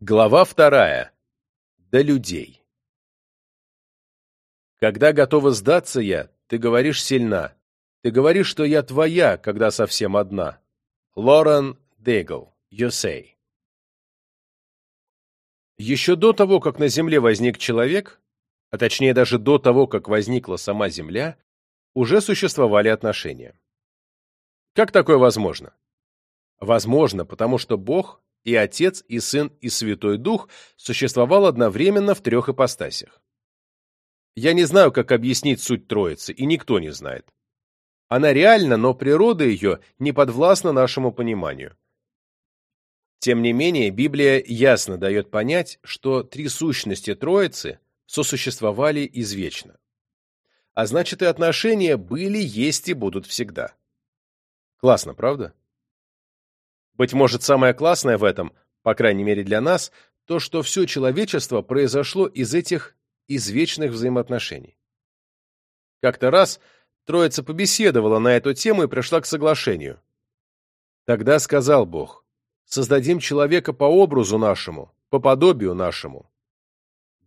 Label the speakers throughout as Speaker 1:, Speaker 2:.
Speaker 1: Глава вторая. До людей. Когда готова сдаться я, ты говоришь сильна. Ты говоришь, что я твоя, когда совсем одна. Лорен You Say. Еще до того, как на Земле возник человек, а точнее даже до того, как возникла сама Земля, уже существовали отношения. Как такое возможно? Возможно, потому что Бог и Отец, и Сын, и Святой Дух существовал одновременно в трех ипостасях. Я не знаю, как объяснить суть Троицы, и никто не знает. Она реальна, но природа ее не подвластна нашему пониманию. Тем не менее, Библия ясно дает понять, что три сущности Троицы сосуществовали извечно. А значит, и отношения были, есть и будут всегда. Классно, правда? Быть может, самое классное в этом, по крайней мере для нас, то, что все человечество произошло из этих извечных взаимоотношений. Как-то раз Троица побеседовала на эту тему и пришла к соглашению. Тогда сказал Бог, создадим человека по образу нашему, по подобию нашему.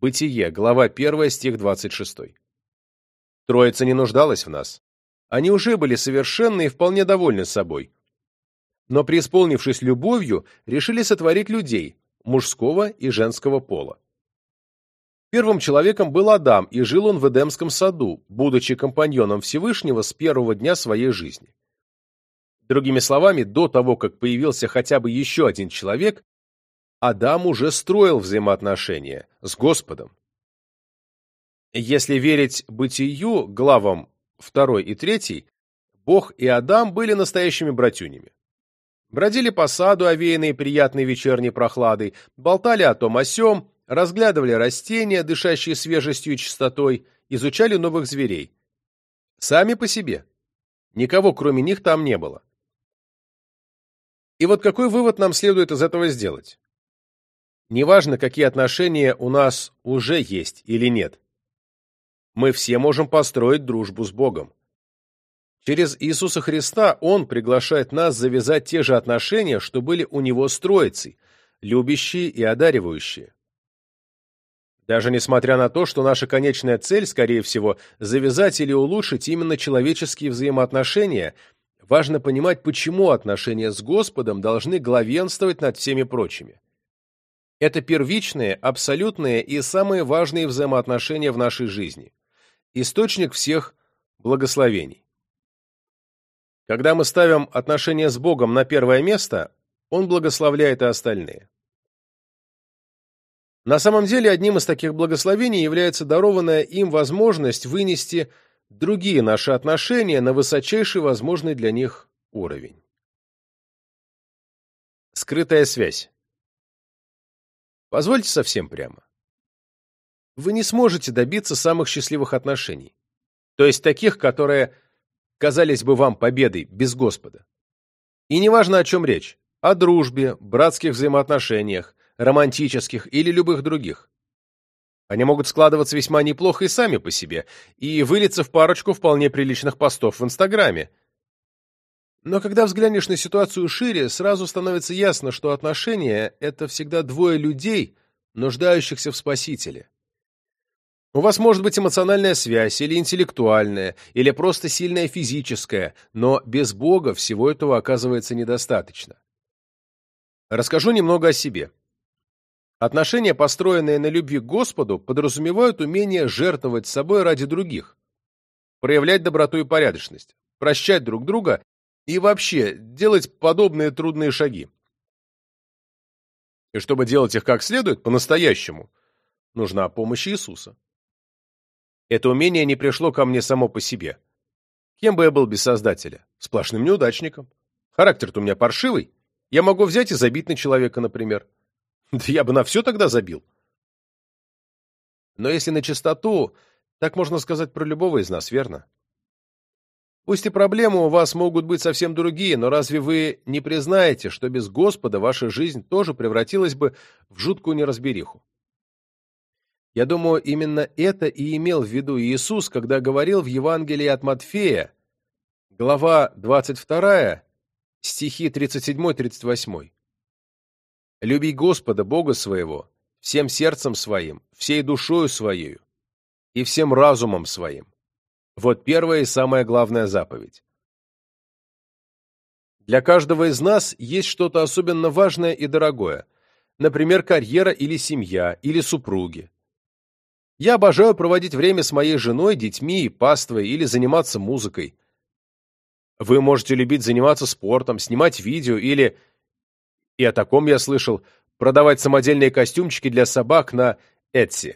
Speaker 1: Бытие, глава 1, стих 26. Троица не нуждалась в нас. Они уже были совершенны и вполне довольны собой но, преисполнившись любовью, решили сотворить людей, мужского и женского пола. Первым человеком был Адам, и жил он в Эдемском саду, будучи компаньоном Всевышнего с первого дня своей жизни. Другими словами, до того, как появился хотя бы еще один человек, Адам уже строил взаимоотношения с Господом. Если верить бытию, главам 2 и 3, Бог и Адам были настоящими братюнями. Бродили по саду, овеянные приятной вечерней прохладой, болтали о том о сём, разглядывали растения, дышащие свежестью и чистотой, изучали новых зверей. Сами по себе. Никого, кроме них, там не было. И вот какой вывод нам следует из этого сделать? Неважно, какие отношения у нас уже есть или нет. Мы все можем построить дружбу с Богом. Через Иисуса Христа Он приглашает нас завязать те же отношения, что были у Него с Троицей, любящие и одаривающие. Даже несмотря на то, что наша конечная цель, скорее всего, завязать или улучшить именно человеческие взаимоотношения, важно понимать, почему отношения с Господом должны главенствовать над всеми прочими. Это первичные, абсолютные и самые важные взаимоотношения в нашей жизни. Источник всех благословений. Когда мы ставим отношения с Богом на первое место, Он благословляет и остальные. На самом деле, одним из таких благословений является дарованная им возможность вынести другие наши отношения на высочайший возможный для них уровень. Скрытая связь. Позвольте совсем прямо. Вы не сможете добиться самых счастливых отношений, то есть таких, которые казались бы вам победой без Господа. И неважно, о чем речь – о дружбе, братских взаимоотношениях, романтических или любых других. Они могут складываться весьма неплохо и сами по себе, и вылиться в парочку вполне приличных постов в Инстаграме. Но когда взглянешь на ситуацию шире, сразу становится ясно, что отношения – это всегда двое людей, нуждающихся в спасителе. У вас может быть эмоциональная связь, или интеллектуальная, или просто сильная физическая, но без Бога всего этого оказывается недостаточно. Расскажу немного о себе. Отношения, построенные на любви к Господу, подразумевают умение жертвовать собой ради других, проявлять доброту и порядочность, прощать друг друга и вообще делать подобные трудные шаги. И чтобы делать их как следует, по-настоящему, нужна помощь Иисуса. Это умение не пришло ко мне само по себе. Кем бы я был без Создателя? Сплошным неудачником. Характер-то у меня паршивый. Я могу взять и забить на человека, например. Да я бы на все тогда забил. Но если на чистоту, так можно сказать про любого из нас, верно? Пусть и проблемы у вас могут быть совсем другие, но разве вы не признаете, что без Господа ваша жизнь тоже превратилась бы в жуткую неразбериху? Я думаю, именно это и имел в виду Иисус, когда говорил в Евангелии от Матфея, глава 22, стихи 37-38. Люби Господа, Бога своего, всем сердцем своим, всей душою своей и всем разумом своим. Вот первая и самая главная заповедь. Для каждого из нас есть что-то особенно важное и дорогое, например, карьера или семья, или супруги. Я обожаю проводить время с моей женой, детьми и паствой или заниматься музыкой. Вы можете любить заниматься спортом, снимать видео или, и о таком я слышал, продавать самодельные костюмчики для собак на Etsy.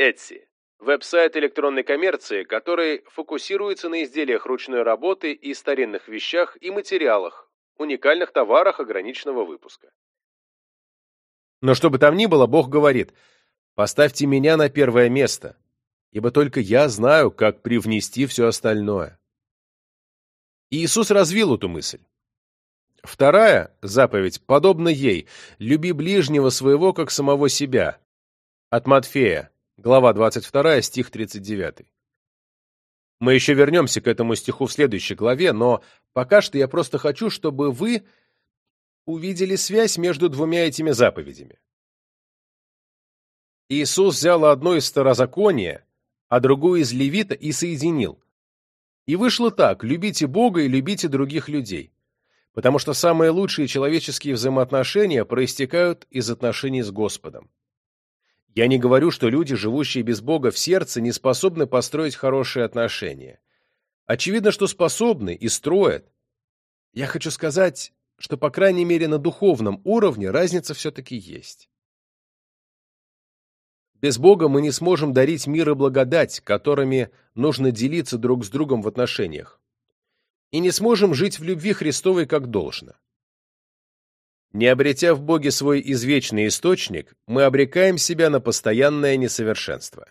Speaker 1: Etsy – веб-сайт электронной коммерции, который фокусируется на изделиях ручной работы и старинных вещах и материалах, уникальных товарах ограниченного выпуска. Но что бы там ни было, Бог говорит, поставьте меня на первое место, ибо только я знаю, как привнести все остальное. Иисус развил эту мысль. Вторая заповедь подобна ей «люби ближнего своего, как самого себя». От Матфея, глава 22, стих 39. Мы еще вернемся к этому стиху в следующей главе, но пока что я просто хочу, чтобы вы увидели связь между двумя этими заповедями. Иисус взял одно из старозакония, а другое из левита и соединил. И вышло так, любите Бога и любите других людей. Потому что самые лучшие человеческие взаимоотношения проистекают из отношений с Господом. Я не говорю, что люди, живущие без Бога в сердце, не способны построить хорошие отношения. Очевидно, что способны и строят. Я хочу сказать, что, по крайней мере, на духовном уровне разница все-таки есть. Без Бога мы не сможем дарить мир и благодать, которыми нужно делиться друг с другом в отношениях, и не сможем жить в любви Христовой как должно. Не обретя в Боге свой извечный источник, мы обрекаем себя на постоянное несовершенство.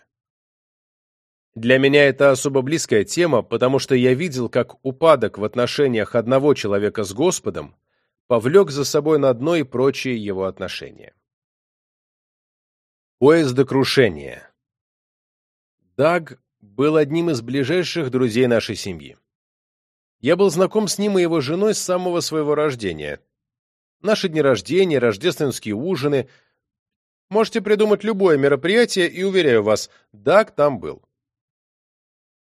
Speaker 1: Для меня это особо близкая тема, потому что я видел, как упадок в отношениях одного человека с Господом повлек за собой на дно и прочие его отношения. Поезд до крушения. Даг был одним из ближайших друзей нашей семьи. Я был знаком с ним и его женой с самого своего рождения. Наши дни рождения, рождественские ужины. Можете придумать любое мероприятие, и, уверяю вас, Даг там был.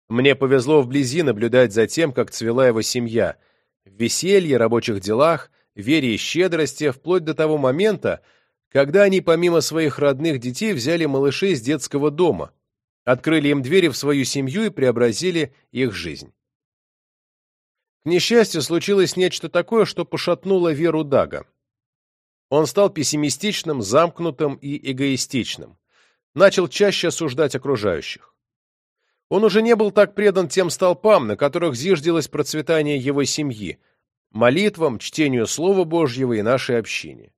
Speaker 1: Мне повезло вблизи наблюдать за тем, как цвела его семья, в веселье, рабочих делах, вере и щедрости, вплоть до того момента, когда они помимо своих родных детей взяли малышей из детского дома, открыли им двери в свою семью и преобразили их жизнь. К несчастью, случилось нечто такое, что пошатнуло веру Дага. Он стал пессимистичным, замкнутым и эгоистичным, начал чаще осуждать окружающих. Он уже не был так предан тем столпам, на которых зиждилось процветание его семьи, молитвам, чтению Слова Божьего и нашей общине.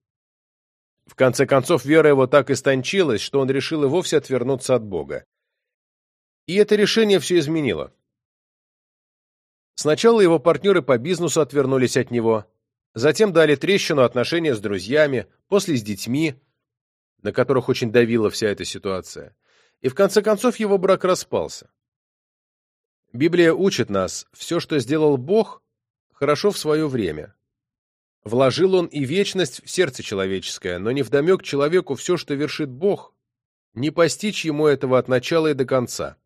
Speaker 1: В конце концов, вера его так истончилась, что он решил и вовсе отвернуться от Бога. И это решение все изменило. Сначала его партнеры по бизнесу отвернулись от него, затем дали трещину отношения с друзьями, после с детьми, на которых очень давила вся эта ситуация, и в конце концов его брак распался. Библия учит нас, все, что сделал Бог, хорошо в свое время. Вложил он и вечность в сердце человеческое, но не вдомек человеку все, что вершит Бог, не постичь ему этого от начала и до конца.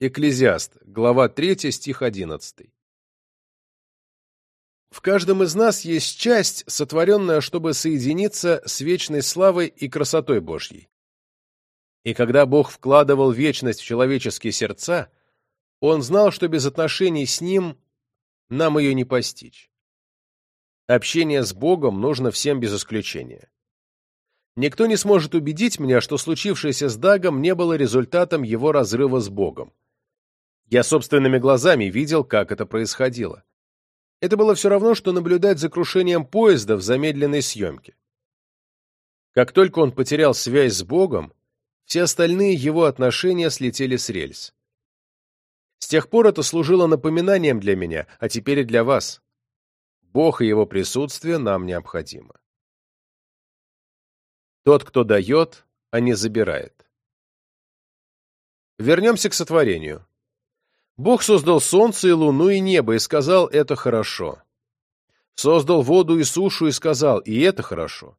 Speaker 1: Экклезиаст, глава 3, стих 11. В каждом из нас есть часть, сотворенная, чтобы соединиться с вечной славой и красотой Божьей. И когда Бог вкладывал вечность в человеческие сердца, Он знал, что без отношений с Ним нам ее не постичь. Общение с Богом нужно всем без исключения. Никто не сможет убедить меня, что случившееся с Дагом не было результатом его разрыва с Богом. Я собственными глазами видел, как это происходило. Это было все равно, что наблюдать за крушением поезда в замедленной съемке. Как только он потерял связь с Богом, все остальные его отношения слетели с рельс. С тех пор это служило напоминанием для меня, а теперь и для вас. Бог и его присутствие нам необходимо. Тот, кто дает, а не забирает. Вернемся к сотворению. Бог создал солнце и луну и небо и сказал «это хорошо». Создал воду и сушу и сказал, и это хорошо.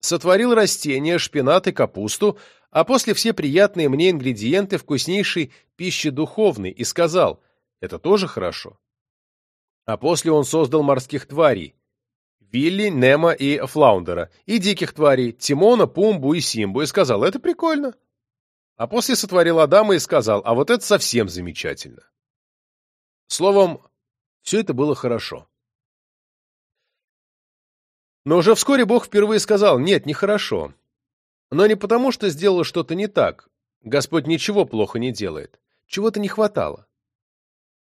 Speaker 1: Сотворил растения, шпинат и капусту, а после все приятные мне ингредиенты вкуснейшей пищи духовной и сказал, это тоже хорошо. А после он создал морских тварей, Вилли, Немо и Флаундера, и диких тварей, Тимона, Пумбу и Симбу, и сказал, это прикольно. А после сотворил Адама и сказал, а вот это совсем замечательно. Словом, все это было хорошо. Но уже вскоре Бог впервые сказал, нет, нехорошо. Но не потому, что сделал что-то не так. Господь ничего плохо не делает. Чего-то не хватало.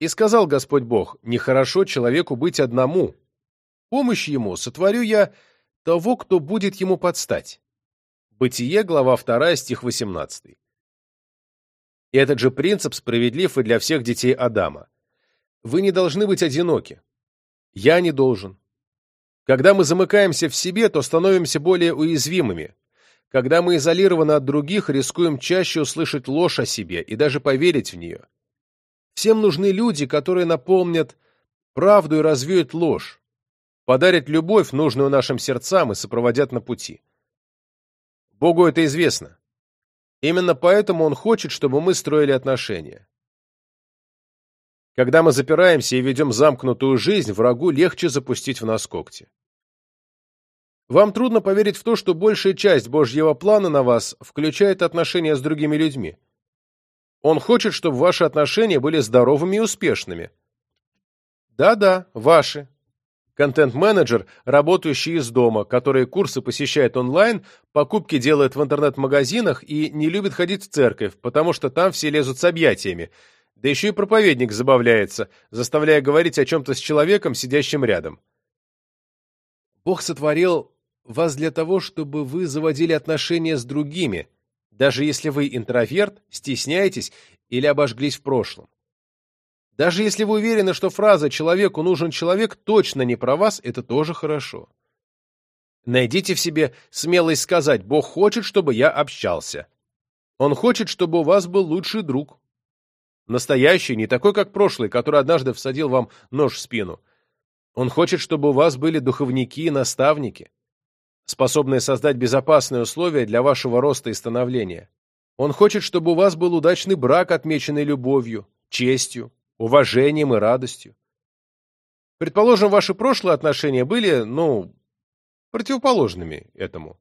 Speaker 1: И сказал Господь Бог, нехорошо человеку быть одному. Помощь ему сотворю я того, кто будет ему подстать. Бытие, глава 2, стих 18. И этот же принцип справедлив и для всех детей Адама. Вы не должны быть одиноки. Я не должен. Когда мы замыкаемся в себе, то становимся более уязвимыми. Когда мы изолированы от других, рискуем чаще услышать ложь о себе и даже поверить в нее. Всем нужны люди, которые наполнят правду и развеют ложь, подарят любовь, нужную нашим сердцам, и сопроводят на пути. Богу это известно. Именно поэтому Он хочет, чтобы мы строили отношения. Когда мы запираемся и ведем замкнутую жизнь, врагу легче запустить в нас когти. Вам трудно поверить в то, что большая часть Божьего плана на вас включает отношения с другими людьми. Он хочет, чтобы ваши отношения были здоровыми и успешными. Да-да, ваши. Контент-менеджер, работающий из дома, который курсы посещает онлайн, покупки делает в интернет-магазинах и не любит ходить в церковь, потому что там все лезут с объятиями. Да еще и проповедник забавляется, заставляя говорить о чем-то с человеком, сидящим рядом. Бог сотворил вас для того, чтобы вы заводили отношения с другими, даже если вы интроверт, стесняетесь или обожглись в прошлом. Даже если вы уверены, что фраза «человеку нужен человек» точно не про вас, это тоже хорошо. Найдите в себе смелость сказать «Бог хочет, чтобы я общался». Он хочет, чтобы у вас был лучший друг. Настоящий, не такой, как прошлый, который однажды всадил вам нож в спину. Он хочет, чтобы у вас были духовники и наставники способные создать безопасные условия для вашего роста и становления. Он хочет, чтобы у вас был удачный брак, отмеченный любовью, честью, уважением и радостью. Предположим, ваши прошлые отношения были, ну, противоположными этому.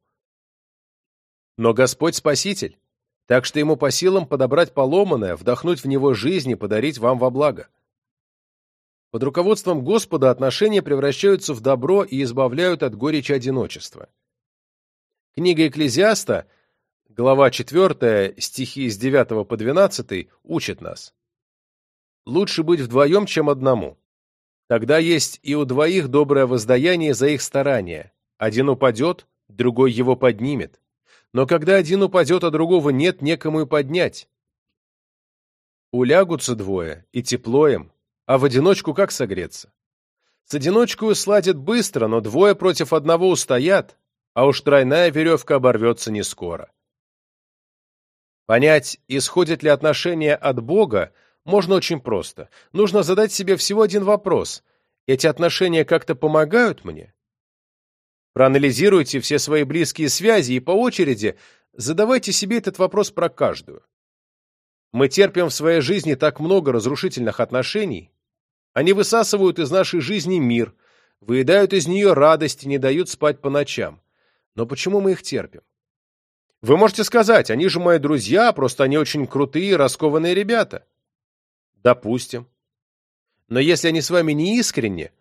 Speaker 1: Но Господь Спаситель, так что Ему по силам подобрать поломанное, вдохнуть в него жизнь и подарить вам во благо. Под руководством Господа отношения превращаются в добро и избавляют от горечи одиночества. Книга Экклезиаста, глава 4, стихи с 9 по 12, учит нас. «Лучше быть вдвоем, чем одному. Тогда есть и у двоих доброе воздаяние за их старания. Один упадет, другой его поднимет. Но когда один упадет, а другого нет, некому и поднять. Улягутся двое, и тепло им, а в одиночку как согреться? С одиночкою сладят быстро, но двое против одного устоят, а уж тройная веревка оборвется не скоро. Понять, исходят ли отношения от Бога, можно очень просто. Нужно задать себе всего один вопрос. Эти отношения как-то помогают мне? Проанализируйте все свои близкие связи и по очереди задавайте себе этот вопрос про каждую. Мы терпим в своей жизни так много разрушительных отношений, они высасывают из нашей жизни мир, выедают из нее радость и не дают спать по ночам. Но почему мы их терпим? Вы можете сказать, они же мои друзья, просто они очень крутые, раскованные ребята. Допустим. Но если они с вами не искренне,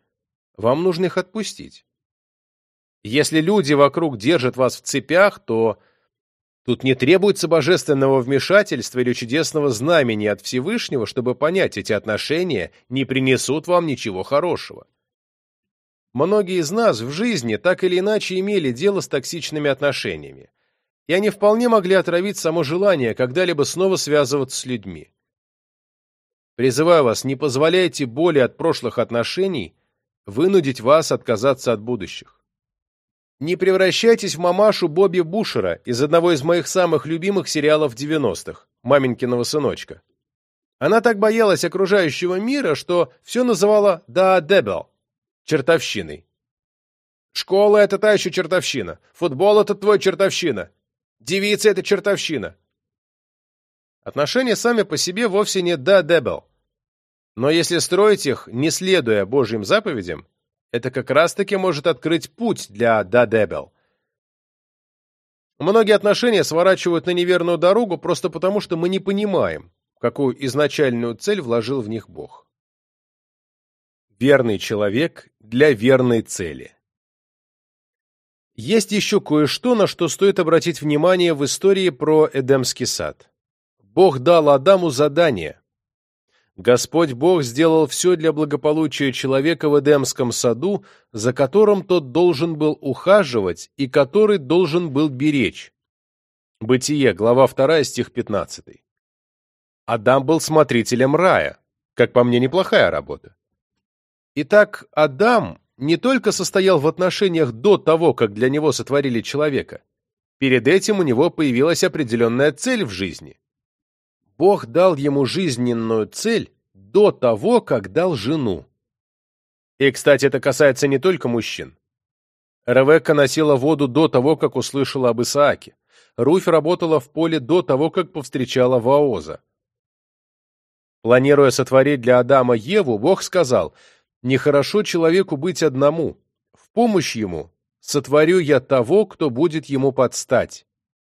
Speaker 1: вам нужно их отпустить. Если люди вокруг держат вас в цепях, то Тут не требуется божественного вмешательства или чудесного знамени от Всевышнего, чтобы понять, эти отношения не принесут вам ничего хорошего. Многие из нас в жизни так или иначе имели дело с токсичными отношениями, и они вполне могли отравить само желание когда-либо снова связываться с людьми. Призываю вас, не позволяйте боли от прошлых отношений вынудить вас отказаться от будущих. Не превращайтесь в мамашу Бобби Бушера из одного из моих самых любимых сериалов 90-х «Маменькиного сыночка». Она так боялась окружающего мира, что все называла «да дебел». чертовщиной. Школа — это та еще чертовщина. Футбол — это твой чертовщина. Девица — это чертовщина. Отношения сами по себе вовсе не да дебел. Но если строить их, не следуя Божьим заповедям, это как раз-таки может открыть путь для да дебел. Многие отношения сворачивают на неверную дорогу просто потому, что мы не понимаем, какую изначальную цель вложил в них Бог. Верный человек для верной цели. Есть еще кое-что, на что стоит обратить внимание в истории про Эдемский сад. Бог дал Адаму задание. Господь Бог сделал все для благополучия человека в Эдемском саду, за которым тот должен был ухаживать и который должен был беречь. Бытие, глава 2, стих 15. Адам был смотрителем рая. Как по мне, неплохая работа. Итак, Адам не только состоял в отношениях до того, как для него сотворили человека. Перед этим у него появилась определенная цель в жизни. Бог дал ему жизненную цель до того, как дал жену. И, кстати, это касается не только мужчин. Ревекка носила воду до того, как услышала об Исааке. Руфь работала в поле до того, как повстречала Ваоза. Планируя сотворить для Адама Еву, Бог сказал, «Нехорошо человеку быть одному. В помощь ему сотворю я того, кто будет ему подстать».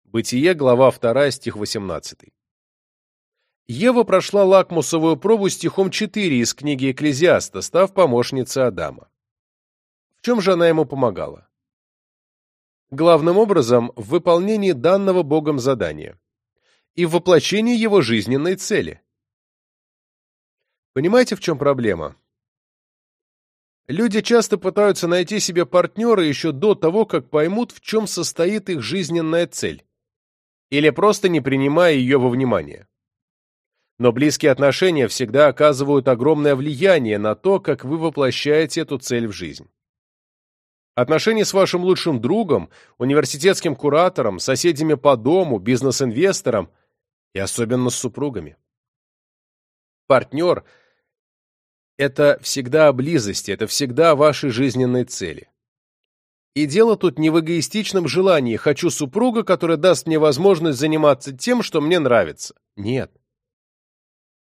Speaker 1: Бытие, глава 2, стих 18. Ева прошла лакмусовую пробу стихом 4 из книги Экклезиаста, став помощницей Адама. В чем же она ему помогала? Главным образом, в выполнении данного Богом задания и в воплощении его жизненной цели. Понимаете, в чем проблема? Люди часто пытаются найти себе партнера еще до того, как поймут, в чем состоит их жизненная цель, или просто не принимая ее во внимание. Но близкие отношения всегда оказывают огромное влияние на то, как вы воплощаете эту цель в жизнь. Отношения с вашим лучшим другом, университетским куратором, соседями по дому, бизнес-инвестором и особенно с супругами. Партнер – это всегда о близости, это всегда о вашей жизненной цели. И дело тут не в эгоистичном желании «хочу супруга, который даст мне возможность заниматься тем, что мне нравится». Нет.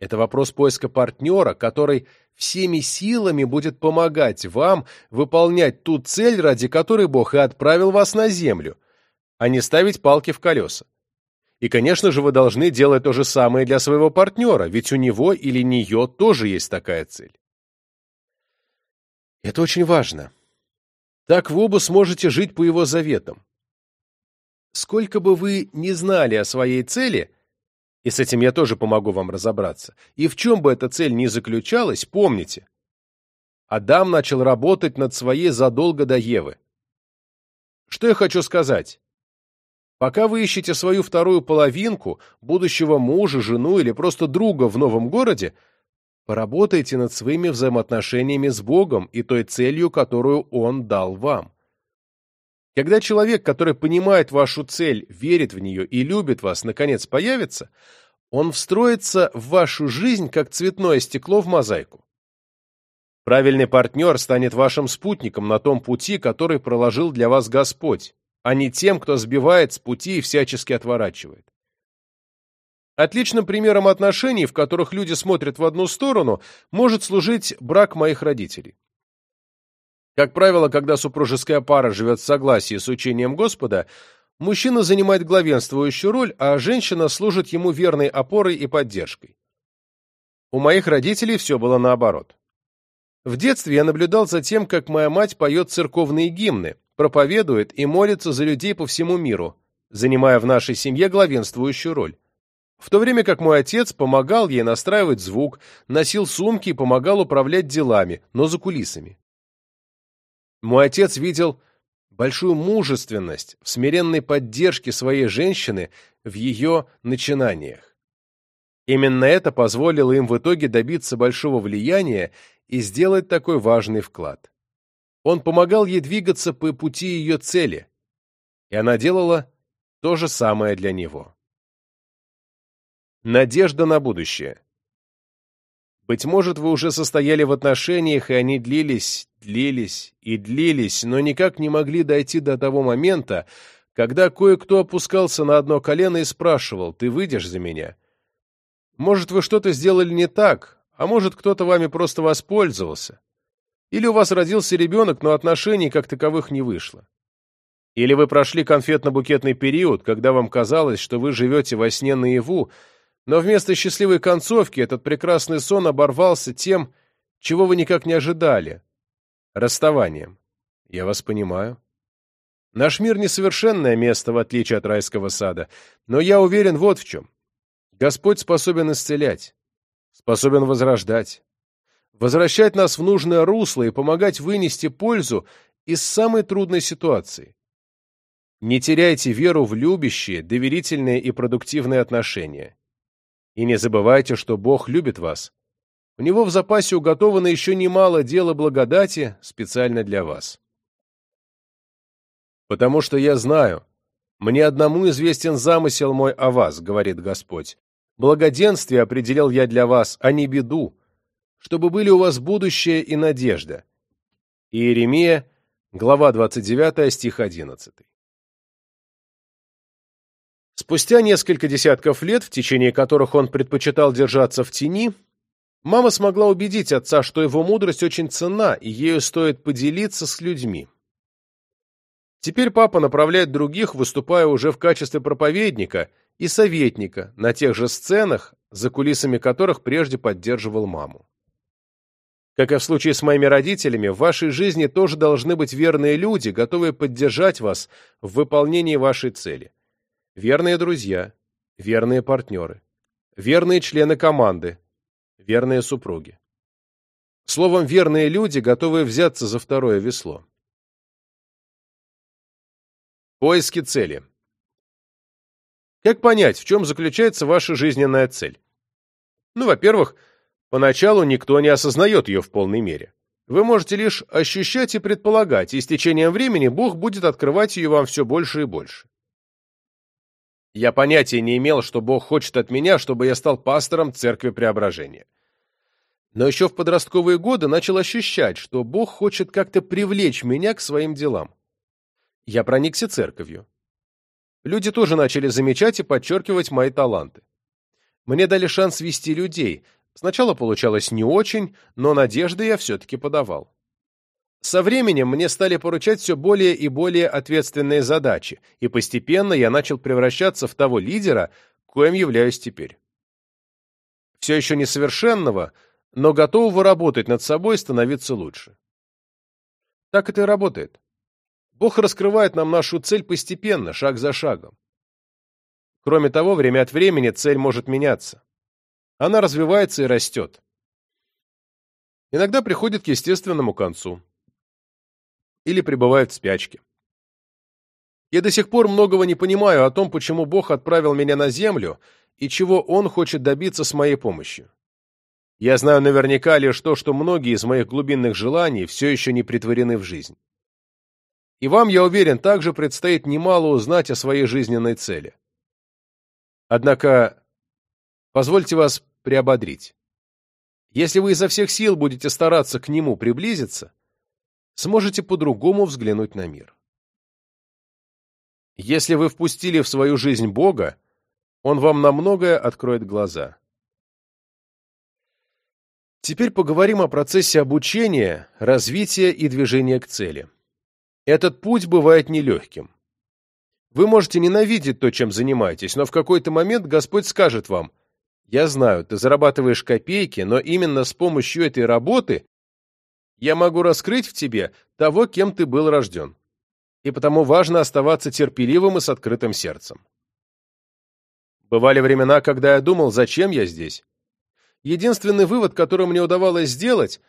Speaker 1: Это вопрос поиска партнера, который всеми силами будет помогать вам выполнять ту цель, ради которой Бог и отправил вас на землю, а не ставить палки в колеса. И, конечно же, вы должны делать то же самое для своего партнера, ведь у него или нее тоже есть такая цель. Это очень важно. Так вы оба сможете жить по его заветам. Сколько бы вы ни знали о своей цели, и с этим я тоже помогу вам разобраться, и в чем бы эта цель ни заключалась, помните, Адам начал работать над своей задолго до Евы. Что я хочу сказать? Пока вы ищете свою вторую половинку, будущего мужа, жену или просто друга в новом городе, Поработайте над своими взаимоотношениями с Богом и той целью, которую Он дал вам. Когда человек, который понимает вашу цель, верит в нее и любит вас, наконец появится, он встроится в вашу жизнь, как цветное стекло в мозаику. Правильный партнер станет вашим спутником на том пути, который проложил для вас Господь, а не тем, кто сбивает с пути и всячески отворачивает. Отличным примером отношений, в которых люди смотрят в одну сторону, может служить брак моих родителей. Как правило, когда супружеская пара живет в согласии с учением Господа, мужчина занимает главенствующую роль, а женщина служит ему верной опорой и поддержкой. У моих родителей все было наоборот. В детстве я наблюдал за тем, как моя мать поет церковные гимны, проповедует и молится за людей по всему миру, занимая в нашей семье главенствующую роль в то время как мой отец помогал ей настраивать звук, носил сумки и помогал управлять делами, но за кулисами. Мой отец видел большую мужественность в смиренной поддержке своей женщины в ее начинаниях. Именно это позволило им в итоге добиться большого влияния и сделать такой важный вклад. Он помогал ей двигаться по пути ее цели, и она делала то же самое для него. Надежда на будущее. Быть может, вы уже состояли в отношениях, и они длились, длились и длились, но никак не могли дойти до того момента, когда кое-кто опускался на одно колено и спрашивал, «Ты выйдешь за меня?» Может, вы что-то сделали не так, а может, кто-то вами просто воспользовался. Или у вас родился ребенок, но отношений как таковых не вышло. Или вы прошли конфетно-букетный период, когда вам казалось, что вы живете во сне наяву, но вместо счастливой концовки этот прекрасный сон оборвался тем, чего вы никак не ожидали — расставанием. Я вас понимаю. Наш мир — несовершенное место, в отличие от райского сада, но я уверен вот в чем. Господь способен исцелять, способен возрождать, возвращать нас в нужное русло и помогать вынести пользу из самой трудной ситуации. Не теряйте веру в любящие, доверительные и продуктивные отношения. И не забывайте, что Бог любит вас. У Него в запасе уготовано еще немало дела благодати специально для вас. «Потому что я знаю, мне одному известен замысел мой о вас, — говорит Господь. Благоденствие определил я для вас, а не беду, чтобы были у вас будущее и надежда». Иеремия, глава 29, стих 11. Спустя несколько десятков лет, в течение которых он предпочитал держаться в тени, мама смогла убедить отца, что его мудрость очень ценна, и ею стоит поделиться с людьми. Теперь папа направляет других, выступая уже в качестве проповедника и советника на тех же сценах, за кулисами которых прежде поддерживал маму. Как и в случае с моими родителями, в вашей жизни тоже должны быть верные люди, готовые поддержать вас в выполнении вашей цели. Верные друзья, верные партнеры, верные члены команды, верные супруги. Словом, верные люди, готовые взяться за второе весло. Поиски цели. Как понять, в чем заключается ваша жизненная цель? Ну, во-первых, поначалу никто не осознает ее в полной мере. Вы можете лишь ощущать и предполагать, и с течением времени Бог будет открывать ее вам все больше и больше. Я понятия не имел, что Бог хочет от меня, чтобы я стал пастором Церкви Преображения. Но еще в подростковые годы начал ощущать, что Бог хочет как-то привлечь меня к своим делам я проникся церковью. Люди тоже начали замечать и подчеркивать мои таланты. Мне дали шанс вести людей. Сначала получалось не очень, но надежды я все-таки подавал. Со временем мне стали поручать все более и более ответственные задачи, и постепенно я начал превращаться в того лидера, коим являюсь теперь. Все еще несовершенного, но готового работать над собой и становиться лучше. Так это и работает. Бог раскрывает нам нашу цель постепенно, шаг за шагом. Кроме того, время от времени цель может меняться. Она развивается и растет. Иногда приходит к естественному концу. Или пребывает в спячке. Я до сих пор многого не понимаю о том, почему Бог отправил меня на землю и чего Он хочет добиться с моей помощью. Я знаю наверняка лишь то, что многие из моих глубинных желаний все еще не притворены в жизнь. И вам, я уверен, также предстоит немало узнать о своей жизненной цели. Однако, позвольте вас приободрить. Если вы изо всех сил будете стараться к нему приблизиться, сможете по-другому взглянуть на мир. Если вы впустили в свою жизнь Бога, Он вам на многое откроет глаза. Теперь поговорим о процессе обучения, развития и движения к цели. Этот путь бывает нелегким. Вы можете ненавидеть то, чем занимаетесь, но в какой-то момент Господь скажет вам, «Я знаю, ты зарабатываешь копейки, но именно с помощью этой работы я могу раскрыть в тебе того, кем ты был рожден. И потому важно оставаться терпеливым и с открытым сердцем». Бывали времена, когда я думал, зачем я здесь? Единственный вывод, который мне удавалось сделать,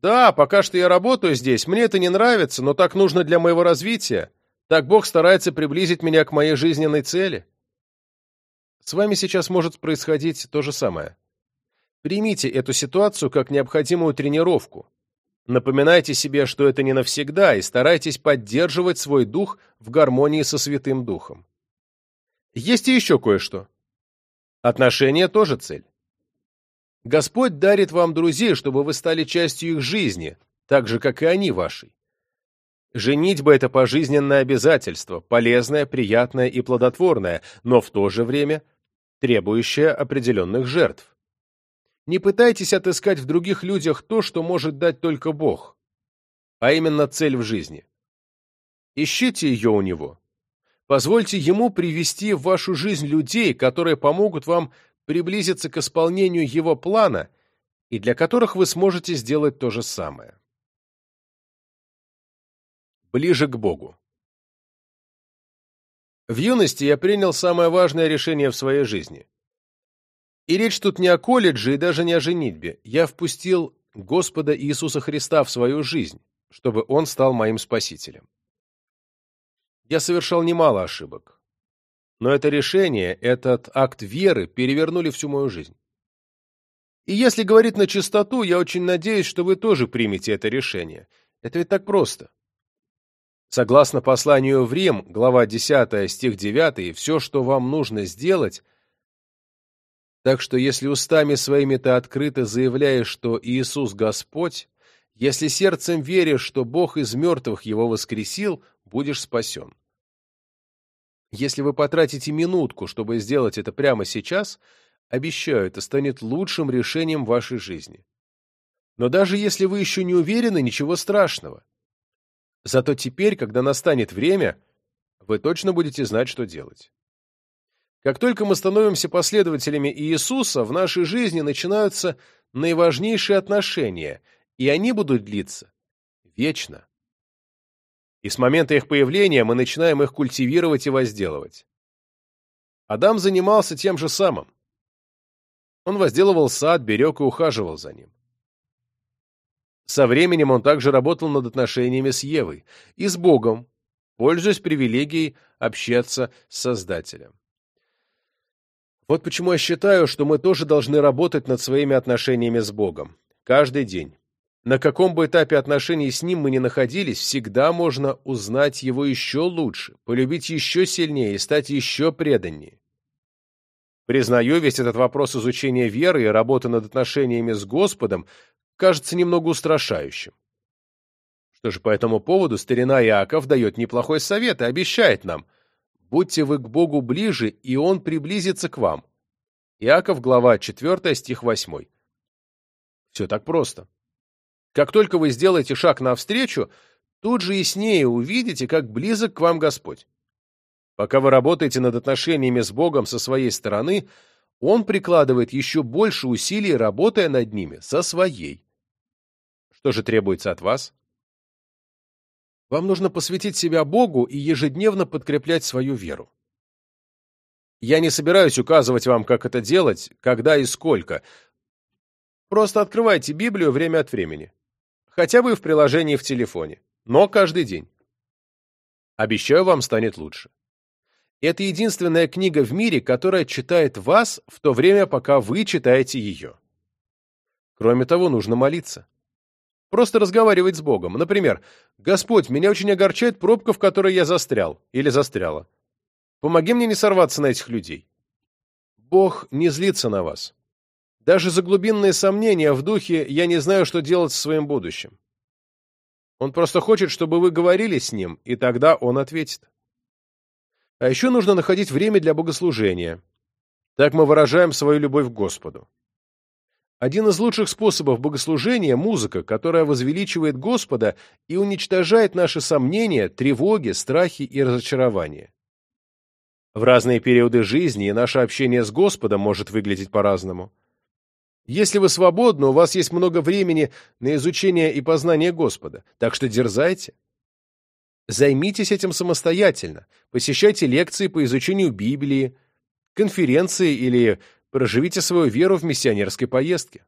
Speaker 1: да, пока что я работаю здесь, мне это не нравится, но так нужно для моего развития. Так Бог старается приблизить меня к моей жизненной цели. С вами сейчас может происходить то же самое. Примите эту ситуацию как необходимую тренировку. Напоминайте себе, что это не навсегда, и старайтесь поддерживать свой дух в гармонии со Святым Духом. Есть и еще кое-что. Отношения тоже цель. Господь дарит вам друзей, чтобы вы стали частью их жизни, так же, как и они вашей. Женитьба – это пожизненное обязательство, полезное, приятное и плодотворное, но в то же время требующее определенных жертв. Не пытайтесь отыскать в других людях то, что может дать только Бог, а именно цель в жизни. Ищите ее у Него. Позвольте Ему привести в вашу жизнь людей, которые помогут вам приблизиться к исполнению Его плана и для которых вы сможете сделать то же самое. Ближе к Богу. В юности я принял самое важное решение в своей жизни. И речь тут не о колледже и даже не о женитьбе. Я впустил Господа Иисуса Христа в свою жизнь, чтобы Он стал моим спасителем. Я совершал немало ошибок. Но это решение, этот акт веры перевернули всю мою жизнь. И если говорить на чистоту, я очень надеюсь, что вы тоже примете это решение. Это ведь так просто. Согласно посланию в Рим, глава 10, стих 9, все, что вам нужно сделать – так что если устами своими ты открыто заявляешь, что Иисус Господь, если сердцем веришь, что Бог из мертвых его воскресил, будешь спасен. Если вы потратите минутку, чтобы сделать это прямо сейчас, обещаю, это станет лучшим решением вашей жизни. Но даже если вы еще не уверены, ничего страшного. Зато теперь, когда настанет время, вы точно будете знать, что делать. Как только мы становимся последователями Иисуса, в нашей жизни начинаются наиважнейшие отношения, и они будут длиться вечно. И с момента их появления мы начинаем их культивировать и возделывать. Адам занимался тем же самым. Он возделывал сад, берег и ухаживал за ним. Со временем он также работал над отношениями с Евой и с Богом, пользуясь привилегией общаться с Создателем. Вот почему я считаю, что мы тоже должны работать над своими отношениями с Богом. Каждый день. На каком бы этапе отношений с Ним мы ни находились, всегда можно узнать Его еще лучше, полюбить еще сильнее и стать еще преданнее. Признаю, весь этот вопрос изучения веры и работы над отношениями с Господом кажется немного устрашающим. Что же по этому поводу старина Иаков дает неплохой совет и обещает нам – будьте вы к Богу ближе, и Он приблизится к вам. Иаков, глава 4, стих 8. Все так просто. Как только вы сделаете шаг навстречу, тут же яснее увидите, как близок к вам Господь. Пока вы работаете над отношениями с Богом со своей стороны, Он прикладывает еще больше усилий, работая над ними со своей. Что же требуется от вас? Вам нужно посвятить себя Богу и ежедневно подкреплять свою веру. Я не собираюсь указывать вам, как это делать, когда и сколько. Просто открывайте Библию время от времени. Хотя бы в приложении в телефоне. Но каждый день. Обещаю, вам станет лучше. Это единственная книга в мире, которая читает вас в то время, пока вы читаете ее. Кроме того, нужно молиться. Просто разговаривать с Богом. Например, «Господь, меня очень огорчает пробка, в которой я застрял или застряла. Помоги мне не сорваться на этих людей». Бог не злится на вас. Даже за глубинные сомнения в духе «я не знаю, что делать со своим будущим». Он просто хочет, чтобы вы говорили с Ним, и тогда Он ответит. А еще нужно находить время для богослужения. Так мы выражаем свою любовь к Господу. Один из лучших способов богослужения – музыка, которая возвеличивает Господа и уничтожает наши сомнения, тревоги, страхи и разочарования. В разные периоды жизни и наше общение с Господом может выглядеть по-разному. Если вы свободны, у вас есть много времени на изучение и познание Господа, так что дерзайте. Займитесь этим самостоятельно, посещайте лекции по изучению Библии, конференции или Проживите свою веру в миссионерской поездке.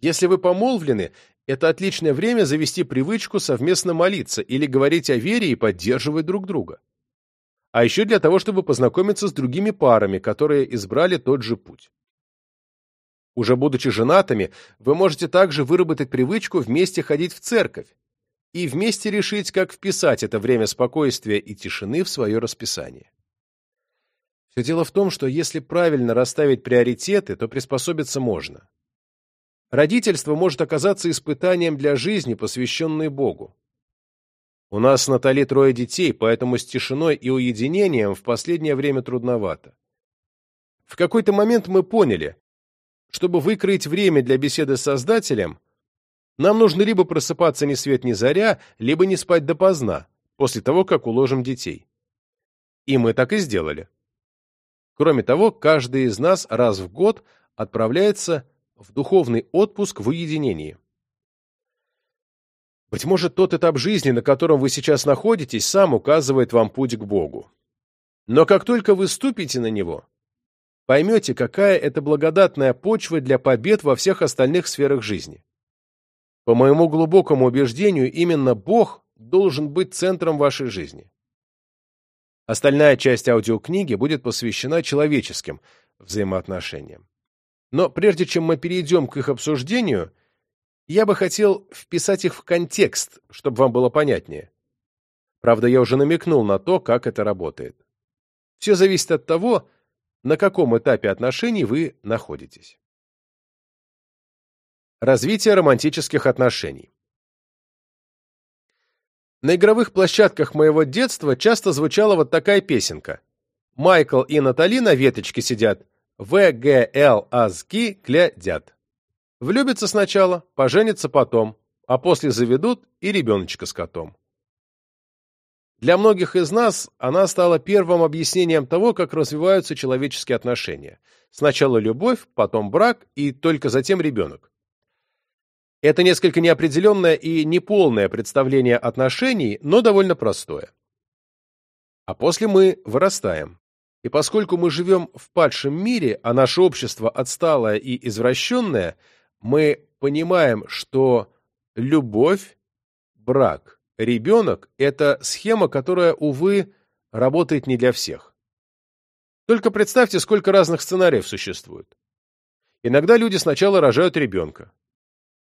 Speaker 1: Если вы помолвлены, это отличное время завести привычку совместно молиться или говорить о вере и поддерживать друг друга. А еще для того, чтобы познакомиться с другими парами, которые избрали тот же путь. Уже будучи женатыми, вы можете также выработать привычку вместе ходить в церковь и вместе решить, как вписать это время спокойствия и тишины в свое расписание. Все дело в том, что если правильно расставить приоритеты, то приспособиться можно. Родительство может оказаться испытанием для жизни, посвященной Богу. У нас с Натали трое детей, поэтому с тишиной и уединением в последнее время трудновато. В какой-то момент мы поняли, чтобы выкроить время для беседы с Создателем, нам нужно либо просыпаться ни свет ни заря, либо не спать допоздна, после того, как уложим детей. И мы так и сделали. Кроме того, каждый из нас раз в год отправляется в духовный отпуск в уединении. Быть может, тот этап жизни, на котором вы сейчас находитесь, сам указывает вам путь к Богу. Но как только вы ступите на него, поймете, какая это благодатная почва для побед во всех остальных сферах жизни. По моему глубокому убеждению, именно Бог должен быть центром вашей жизни. Остальная часть аудиокниги будет посвящена человеческим взаимоотношениям. Но прежде чем мы перейдем к их обсуждению, я бы хотел вписать их в контекст, чтобы вам было понятнее. Правда, я уже намекнул на то, как это работает. Все зависит от того, на каком этапе отношений вы находитесь. Развитие романтических отношений. На игровых площадках моего детства часто звучала вот такая песенка. Майкл и Натали на веточке сидят, ВГЛ азки глядят. Влюбятся сначала, поженятся потом, а после заведут и ребеночка с котом. Для многих из нас она стала первым объяснением того, как развиваются человеческие отношения. Сначала любовь, потом брак и только затем ребенок. Это несколько неопределенное и неполное представление отношений, но довольно простое. А после мы вырастаем. И поскольку мы живем в падшем мире, а наше общество отсталое и извращенное, мы понимаем, что любовь, брак, ребенок – это схема, которая, увы, работает не для всех. Только представьте, сколько разных сценариев существует. Иногда люди сначала рожают ребенка,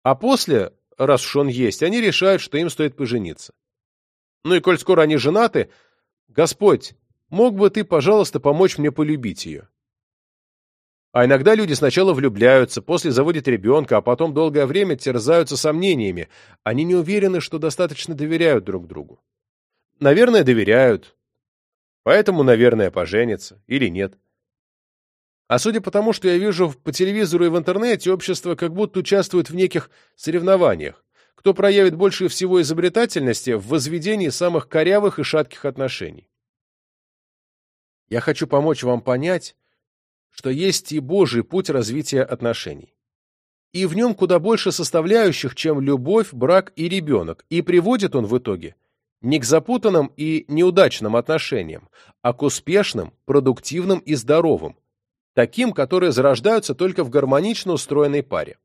Speaker 1: а после, раз уж он есть, они решают, что им стоит пожениться. Ну и коль скоро они женаты, Господь, мог бы ты, пожалуйста, помочь мне полюбить ее? А иногда люди сначала влюбляются, после заводят ребенка, а потом долгое время терзаются сомнениями. Они не уверены, что достаточно доверяют друг другу. Наверное, доверяют. Поэтому, наверное, поженятся. Или нет. А судя по тому, что я вижу по телевизору и в интернете, общество как будто участвует в неких соревнованиях. Кто проявит больше всего изобретательности в возведении самых корявых и шатких отношений. Я хочу помочь вам понять, что есть и Божий путь развития отношений. И в нем куда больше составляющих, чем любовь, брак и ребенок, и приводит он в итоге не к запутанным и неудачным отношениям, а к успешным, продуктивным и здоровым, таким, которые зарождаются только в гармонично устроенной паре.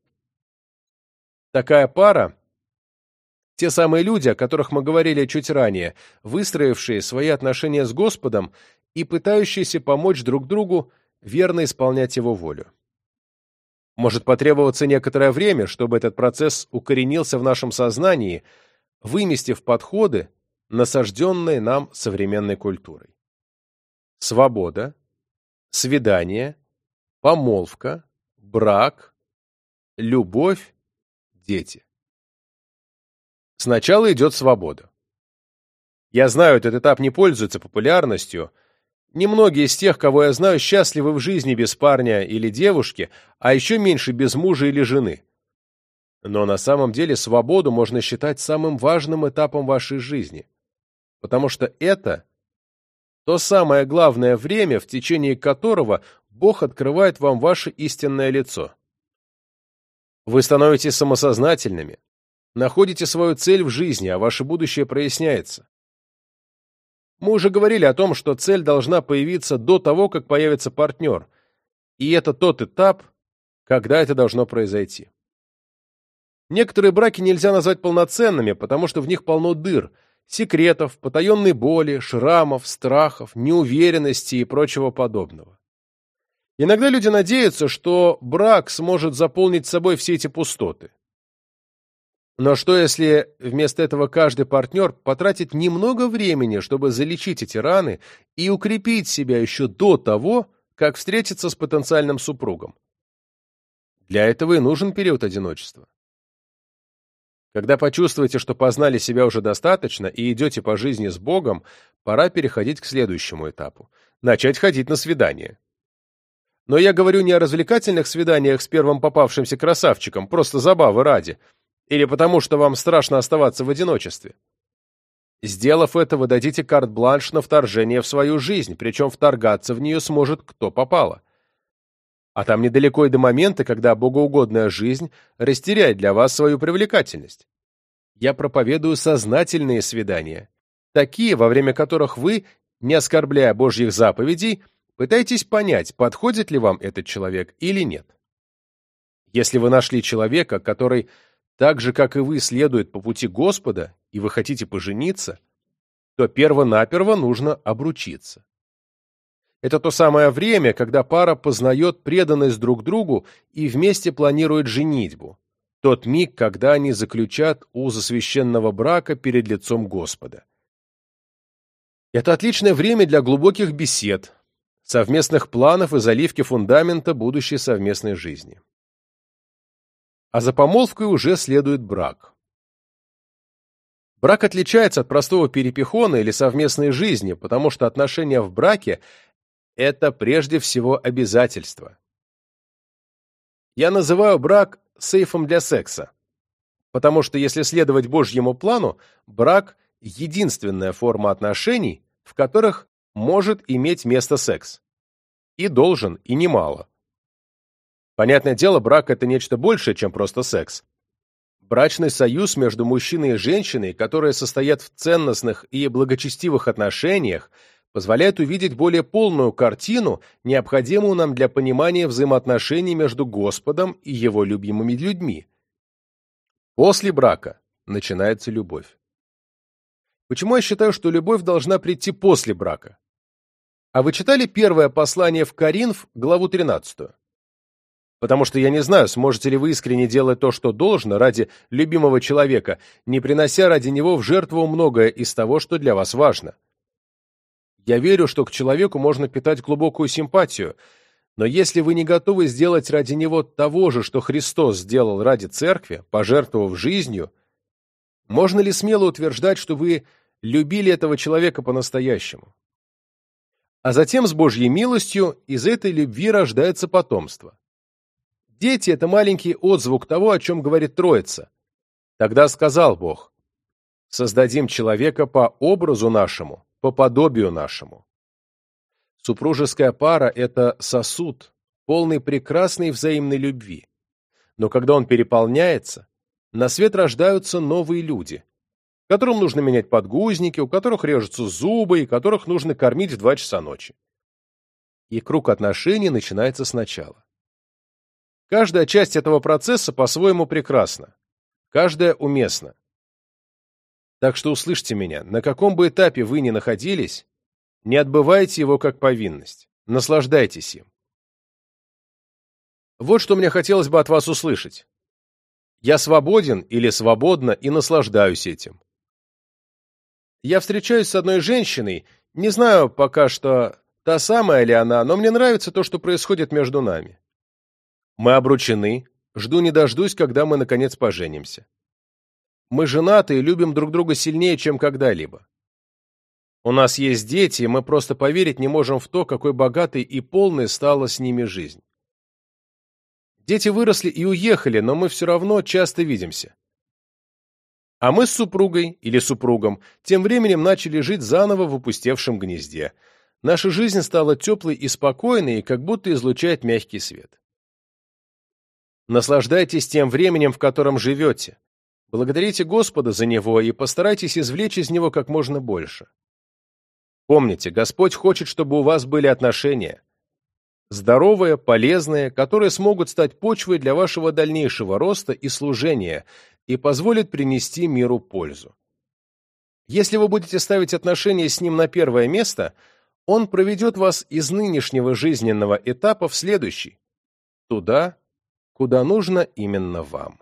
Speaker 1: Такая пара – те самые люди, о которых мы говорили чуть ранее, выстроившие свои отношения с Господом и пытающиеся помочь друг другу верно исполнять Его волю. Может потребоваться некоторое время, чтобы этот процесс укоренился в нашем сознании, выместив подходы, насажденные нам современной культурой. Свобода, свидание, помолвка, брак, любовь, дети. Сначала идет свобода. Я знаю, этот этап не пользуется популярностью. Немногие из тех, кого я знаю, счастливы в жизни без парня или девушки, а еще меньше без мужа или жены. Но на самом деле свободу можно считать самым важным этапом вашей жизни, потому что это то самое главное время, в течение которого Бог открывает вам ваше истинное лицо. Вы становитесь самосознательными, находите свою цель в жизни, а ваше будущее проясняется. Мы уже говорили о том, что цель должна появиться до того, как появится партнер, и это тот этап, когда это должно произойти. Некоторые браки нельзя назвать полноценными, потому что в них полно дыр, секретов, потаенной боли, шрамов, страхов, неуверенности и прочего подобного. Иногда люди надеются, что брак сможет заполнить собой все эти пустоты. Но что, если вместо этого каждый партнер потратит немного времени, чтобы залечить эти раны и укрепить себя еще до того, как встретиться с потенциальным супругом? Для этого и нужен период одиночества. Когда почувствуете, что познали себя уже достаточно и идете по жизни с Богом, пора переходить к следующему этапу – начать ходить на свидание. Но я говорю не о развлекательных свиданиях с первым попавшимся красавчиком, просто забавы ради, или потому что вам страшно оставаться в одиночестве. Сделав это, вы дадите карт-бланш на вторжение в свою жизнь, причем вторгаться в нее сможет кто попало. А там недалеко и до момента, когда богоугодная жизнь растеряет для вас свою привлекательность. Я проповедую сознательные свидания, такие, во время которых вы, не оскорбляя Божьих заповедей, пытаетесь понять, подходит ли вам этот человек или нет. Если вы нашли человека, который так же, как и вы, следует по пути Господа, и вы хотите пожениться, то перво-наперво нужно обручиться. Это то самое время, когда пара познает преданность друг другу и вместе планирует женитьбу. Тот миг, когда они заключат узы священного брака перед лицом Господа. Это отличное время для глубоких бесед, совместных планов и заливки фундамента будущей совместной жизни. А за помолвкой уже следует брак. Брак отличается от простого перепихона или совместной жизни, потому что отношения в браке это прежде всего обязательство. Я называю брак сейфом для секса, потому что если следовать Божьему плану, брак – единственная форма отношений, в которых может иметь место секс. И должен, и немало. Понятное дело, брак – это нечто большее, чем просто секс. Брачный союз между мужчиной и женщиной, которые состоят в ценностных и благочестивых отношениях, позволяет увидеть более полную картину, необходимую нам для понимания взаимоотношений между Господом и Его любимыми людьми. После брака начинается любовь. Почему я считаю, что любовь должна прийти после брака? А вы читали первое послание в Коринф, главу 13? Потому что я не знаю, сможете ли вы искренне делать то, что должно, ради любимого человека, не принося ради него в жертву многое из того, что для вас важно. Я верю, что к человеку можно питать глубокую симпатию, но если вы не готовы сделать ради него того же, что Христос сделал ради церкви, пожертвовав жизнью, можно ли смело утверждать, что вы любили этого человека по-настоящему? А затем, с Божьей милостью, из этой любви рождается потомство. Дети — это маленький отзвук того, о чем говорит Троица. Тогда сказал Бог, «Создадим человека по образу нашему, по подобию нашему. Супружеская пара – это сосуд, полный прекрасной взаимной любви. Но когда он переполняется, на свет рождаются новые люди, которым нужно менять подгузники, у которых режутся зубы и которых нужно кормить в два часа ночи. И круг отношений начинается сначала. Каждая часть этого процесса по-своему прекрасна, каждая уместна. Так что услышьте меня, на каком бы этапе вы ни находились, не отбывайте его как повинность. Наслаждайтесь им. Вот что мне хотелось бы от вас услышать. Я свободен или свободна и наслаждаюсь этим. Я встречаюсь с одной женщиной, не знаю пока что, та самая ли она, но мне нравится то, что происходит между нами. Мы обручены, жду не дождусь, когда мы наконец поженимся. Мы женаты и любим друг друга сильнее, чем когда-либо. У нас есть дети, и мы просто поверить не можем в то, какой богатой и полной стала с ними жизнь. Дети выросли и уехали, но мы все равно часто видимся. А мы с супругой или супругом тем временем начали жить заново в опустевшем гнезде. Наша жизнь стала теплой и спокойной, и как будто излучает мягкий свет. Наслаждайтесь тем временем, в котором живете. Благодарите Господа за него и постарайтесь извлечь из него как можно больше. Помните, Господь хочет, чтобы у вас были отношения. Здоровые, полезные, которые смогут стать почвой для вашего дальнейшего роста и служения и позволят принести миру пользу. Если вы будете ставить отношения с Ним на первое место, Он проведет вас из нынешнего жизненного этапа в следующий, туда, куда нужно именно вам.